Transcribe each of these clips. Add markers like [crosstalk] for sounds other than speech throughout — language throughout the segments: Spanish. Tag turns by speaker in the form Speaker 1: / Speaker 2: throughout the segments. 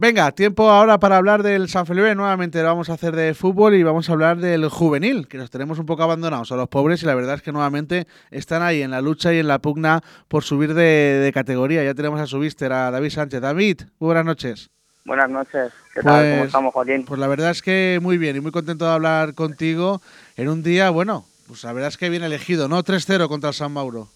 Speaker 1: Venga, tiempo ahora para hablar del San Felipe. Nuevamente vamos a hacer de fútbol y vamos a hablar del juvenil, que nos tenemos un poco abandonados a los pobres y la verdad es que nuevamente están ahí en la lucha y en la pugna por subir de, categoría. Ya tenemos a su víster, a David Sánchez. David, muy buenas noches.
Speaker 2: Buenas noches. ¿Qué tal? ¿Cómo
Speaker 1: Pues-
Speaker 2: estamos, Joaquín?
Speaker 1: Pues la verdad es que muy bien y muy contento de hablar contigo en un día, bueno, pues la verdad es que bien elegido, ¿no? 3-0 contra San Mauro.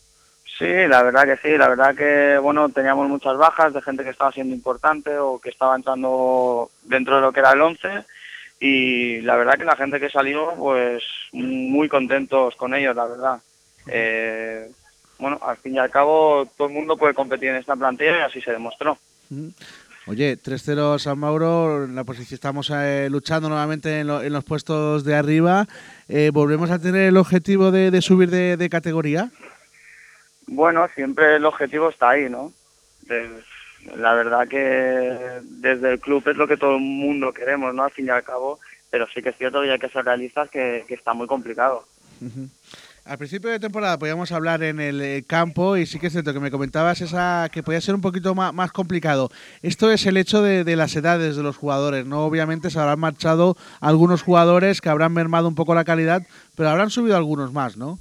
Speaker 2: Sí, la verdad que sí. La verdad que, bueno, teníamos muchas bajas de gente que estaba siendo importante o que estaba entrando dentro de lo que era el 11 y la verdad que la gente que salió, pues muy contentos con ellos, la verdad. Eh, bueno, al fin y al cabo todo el mundo puede competir en esta plantilla y así se demostró.
Speaker 1: Oye, 3-0 San Mauro, la posición estamos eh, luchando nuevamente en, lo- en los puestos de arriba. Eh, ¿Volvemos a tener el objetivo de, de subir de, de categoría?
Speaker 2: Bueno, siempre el objetivo está ahí, ¿no? La verdad que desde el club es lo que todo el mundo queremos, ¿no? Al fin y al cabo, pero sí que es cierto que hay que ser realistas que, está muy complicado.
Speaker 1: Al principio de temporada podíamos hablar en el eh, campo y sí que es cierto que me comentabas esa que podía ser un poquito más, más complicado. Esto es el hecho de, de las edades de los jugadores, ¿no? Obviamente se habrán marchado algunos jugadores que habrán mermado un poco la calidad, pero habrán subido algunos más, ¿no?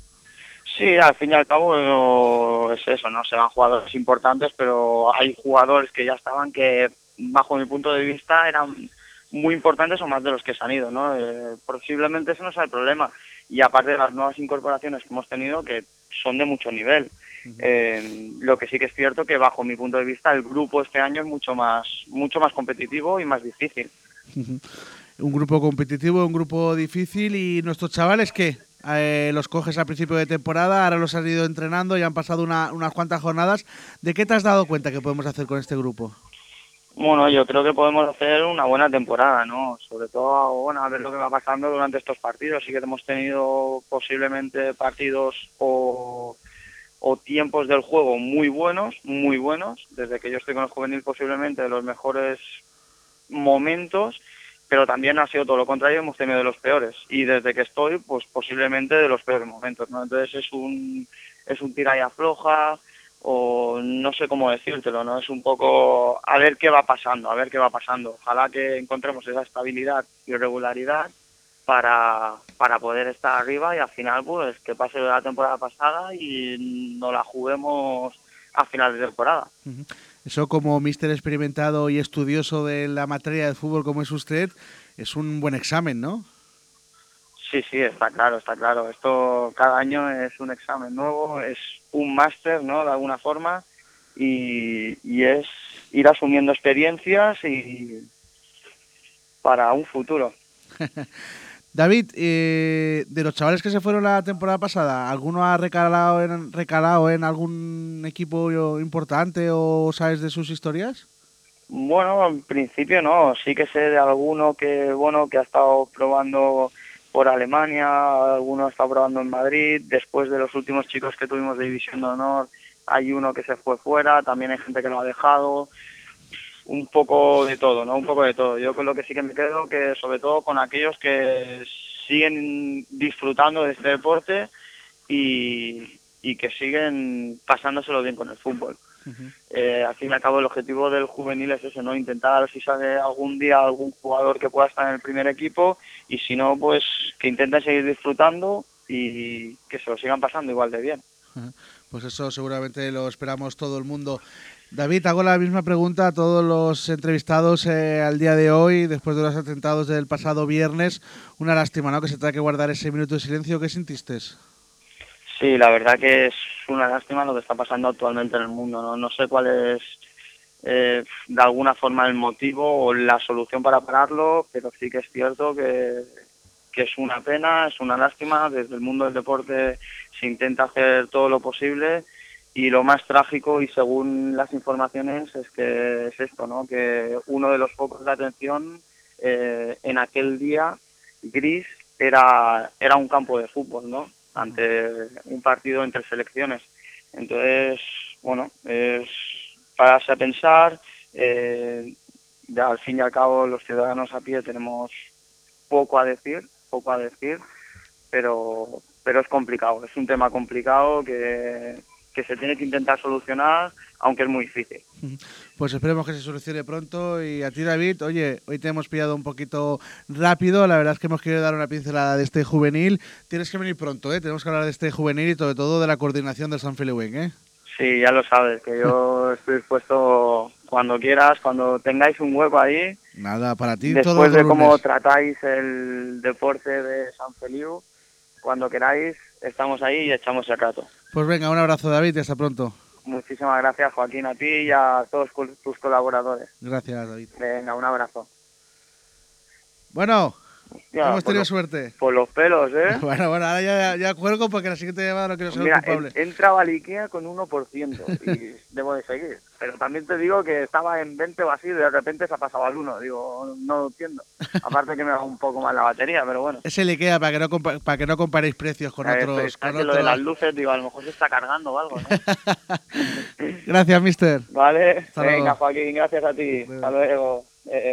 Speaker 2: Sí, al fin y al cabo no, es eso, ¿no? Se van jugadores importantes, pero hay jugadores que ya estaban que, bajo mi punto de vista, eran muy importantes o más de los que se han ido, ¿no? Eh, posiblemente ese no sea el problema. Y aparte de las nuevas incorporaciones que hemos tenido, que son de mucho nivel. Eh, lo que sí que es cierto que bajo mi punto de vista el grupo este año es mucho más mucho más competitivo y más difícil. [laughs]
Speaker 1: un grupo competitivo, un grupo difícil y nuestros chavales que los coges al principio de temporada, ahora los has ido entrenando, ya han pasado una- unas cuantas jornadas. ¿De qué te has dado cuenta que podemos hacer con este grupo?
Speaker 2: Bueno, yo creo que podemos hacer una buena temporada, ¿no? Sobre todo, bueno, a ver lo que va pasando durante estos partidos. Sí que hemos tenido posiblemente partidos o tiempos del juego muy buenos, muy buenos. Desde que yo estoy con el juvenil posiblemente de los mejores momentos, pero también ha sido todo lo contrario, hemos tenido de los peores. Y desde que estoy, pues posiblemente de los peores momentos, ¿no? Entonces es un, es un tira y afloja, o no sé cómo decírtelo, ¿no? Es un poco a ver qué va pasando, a ver qué va pasando. Ojalá que encontremos esa estabilidad y regularidad para, para poder estar arriba y al final pues que pase la temporada pasada y no la juguemos a final de temporada.
Speaker 1: Eso como mister experimentado y estudioso de la materia de fútbol como es usted, es un buen examen, ¿no?
Speaker 2: Sí, sí, está claro, está claro. Esto cada año es un examen nuevo, es un máster, ¿no? De alguna forma y, y es ir asumiendo experiencias y para un futuro. [laughs]
Speaker 1: David, eh, de los chavales que se fueron la temporada pasada, ¿alguno ha recalado en, recalado en algún equipo importante o sabes de sus historias?
Speaker 2: Bueno, en principio no, sí que sé de alguno que bueno que ha estado probando por Alemania, alguno ha estado probando en Madrid, después de los últimos chicos que tuvimos de División de Honor, hay uno que se fue fuera, también hay gente que lo ha dejado, un poco de todo, ¿no? Un poco de todo. Yo con lo que sí que me quedo que sobre todo con aquellos que siguen disfrutando de este deporte y, y que siguen pasándoselo bien con el fútbol. Eh, al fin y al cabo el objetivo del juvenil es ese, ¿no? Intentar a ver si sale algún día algún jugador que pueda estar en el primer equipo y si no, pues que intenten seguir disfrutando y que se lo sigan pasando igual de bien.
Speaker 1: Pues eso seguramente lo esperamos todo el mundo. David, hago la misma pregunta a todos los entrevistados eh, al día de hoy, después de los atentados del pasado viernes. Una lástima, ¿no? Que se tenga que guardar ese minuto de silencio. ¿Qué sintiste?
Speaker 2: Sí, la verdad que es una lástima lo que está pasando actualmente en el mundo. No, sé cuál es eh, de alguna forma el motivo o la solución para pararlo, pero sí que es cierto que, que es una pena, es una lástima. Desde el mundo del deporte se intenta hacer todo lo posible y lo más trágico y según las informaciones es que es esto, ¿no? Que uno de los focos de atención eh, en aquel día gris era era un campo de fútbol, ¿no? Ante un partido entre selecciones. Entonces, bueno, es pararse a pensar. Eh, al fin y al cabo los ciudadanos a pie tenemos poco a decir, poco a decir, pero pero es complicado, es un tema complicado que que se tiene que intentar solucionar, aunque es muy difícil. [laughs]
Speaker 1: Pues esperemos que se solucione pronto. Y a ti, David, oye, hoy te hemos pillado un poquito rápido. La verdad es que hemos querido dar una pincelada de este juvenil. Tienes que venir pronto, ¿eh? Tenemos que hablar de este juvenil y sobre todo de la coordinación del San Feliwing, ¿eh?
Speaker 2: Sí, ya lo sabes, que yo [laughs] estoy dispuesto cuando quieras, cuando tengáis un hueco ahí.
Speaker 1: Nada, para ti
Speaker 2: Después
Speaker 1: todo
Speaker 2: de cómo tratáis el deporte de San Feliu, cuando queráis, estamos ahí y echamos el rato.
Speaker 1: Pues venga, un abrazo, David, y hasta pronto.
Speaker 2: Muchísimas gracias, Joaquín, a ti y a todos tus colaboradores.
Speaker 1: Gracias, David.
Speaker 2: Venga, un abrazo.
Speaker 1: Bueno,
Speaker 2: Ya,
Speaker 1: hemos tenido suerte.
Speaker 2: Por los pelos, ¿eh? [laughs]
Speaker 1: Bueno, bueno, ahora ya, ya cuelgo porque la siguiente llamada no quiero ser
Speaker 2: Mira,
Speaker 1: culpable.
Speaker 2: en- entraba al Ikea con 1% y [laughs] debo de seguir. Pero también te digo que estaba en 20 o así y de repente se ha pasado al 1. Digo, no lo entiendo. Aparte que me va un poco mal la batería, pero bueno.
Speaker 1: Es el IKEA para que no, compa- para que no comparéis precios con
Speaker 2: Eh,
Speaker 1: otros.
Speaker 2: está
Speaker 1: con
Speaker 2: que lo de
Speaker 1: otros-
Speaker 2: las luces, digo, a lo mejor se está cargando o algo, ¿no? [laughs]
Speaker 1: Gracias, mister.
Speaker 2: Vale,
Speaker 1: Hasta
Speaker 2: venga,
Speaker 1: luego.
Speaker 2: Joaquín, gracias a ti. Hasta luego. Eh, eh.